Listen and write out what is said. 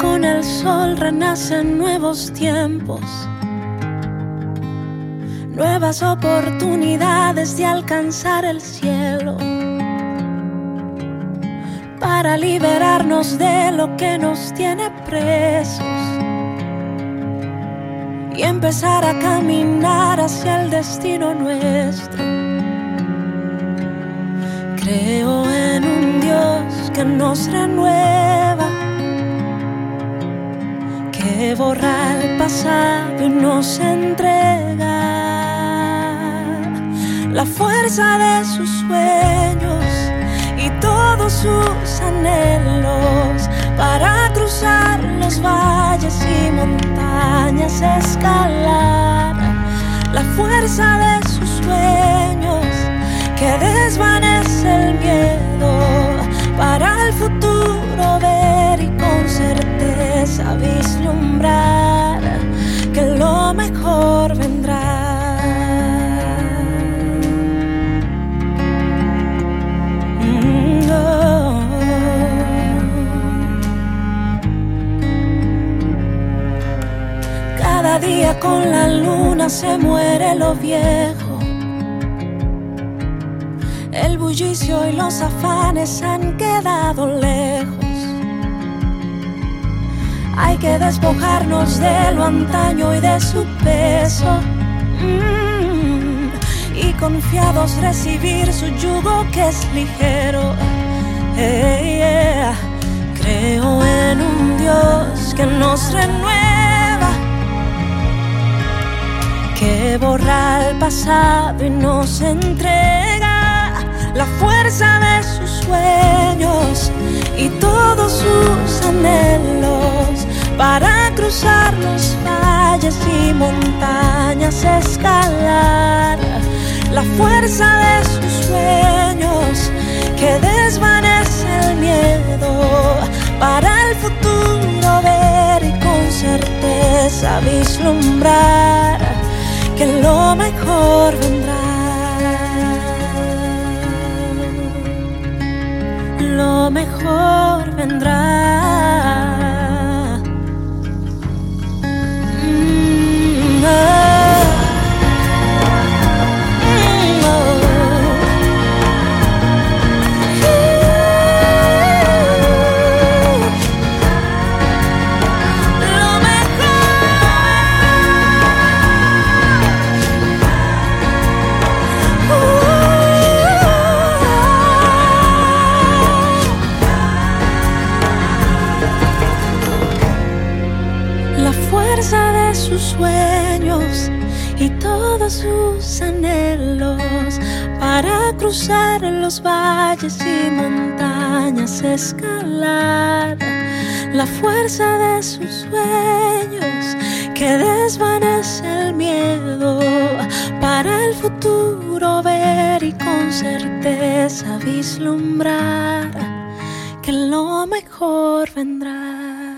con el sol renacen nuevos tiempos, nuevas oportunidades de alcanzar el cielo, para liberarnos de lo que nos tiene presos. Y empezar a caminar hacia el destino nuestro. Creo en un Dios que nos renueva, que borra el pasado y nos entrega la fuerza de sus sueños y todos sus anhelos para cruzar los valles y montañas, escalar la fuerza de sus sueños que desvanece el miedo para el futuro certeza vislumbrar que lo mejor vendrá. Mm. Cada día con la luna se muere lo viejo. El bullicio y los afanes han quedado lejos. Hay que despojarnos de lo antaño y de su peso. Mm, y confiados recibir su yugo que es ligero. Creo en un Dios que nos renueva, que borra el pasado y nos entrega la fuerza de sus sueños y todos sus anhelos para cruzar los valles y montañas, escalar la fuerza de sus sueños que desvanece el miedo para el futuro ver y con certeza vislumbrar que lo mejor vendrá. Lo mejor vendrá. Fuerza de sus sueños y todos sus anhelos para cruzar los valles y montañas, escalar la fuerza de sus sueños que desvanece el miedo para el futuro ver y con certeza vislumbrar que lo mejor vendrá.